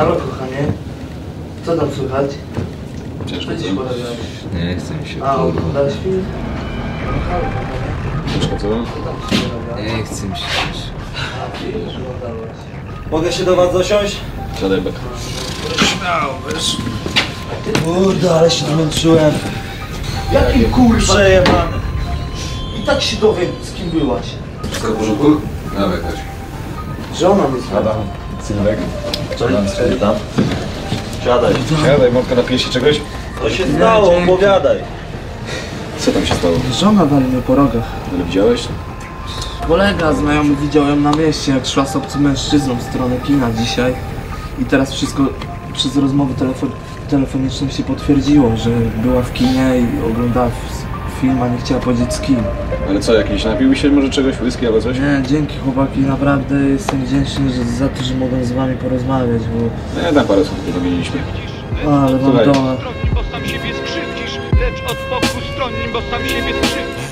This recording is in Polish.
Halo kochanie, co tam słychać? Ciężko Co? Nie chcę mi się, A, kurwa. oglądałeś film? No, halo kochanie, Ciężko co? tam? Nie chcę mi się. A, film już oglądałeś. Mogę się do was dosiąść? Siadaj bek. Kurde, ale się zmęczyłem. Jaki kurwa? Przejebany. I tak się dowiem, z kim byłaś. Wszystko w porządku? Dawaj, chodź. Żona mnie zna. Adam, Sylwek. Cześć. tam. Siadaj. Siadaj, Mąka, napije się czegoś? Co się stało? Opowiadaj. Co tam się stało? Żona wali mnie po rogach. Ale widziałeś? Kolega znajomy widział ją na mieście, jak szła z obcym mężczyzną w stronę kina dzisiaj. I teraz wszystko przez rozmowy telefon telefoniczne się potwierdziło, że była w kinie i oglądała film, a nie chciała powiedzieć z kim. Ale co, jakiś napił się może czegoś, whisky albo coś? Nie, dzięki chłopaki, naprawdę jestem wdzięczny że, za to, że mogłem z wami porozmawiać, bo Nie, tam parę słów tu wymieniliśmy. ale mam Słuchaj. doma. Stronni, bo sam siebie skrzywdzisz, lecz od boku stronni, bo sam siebie skrzywdzisz.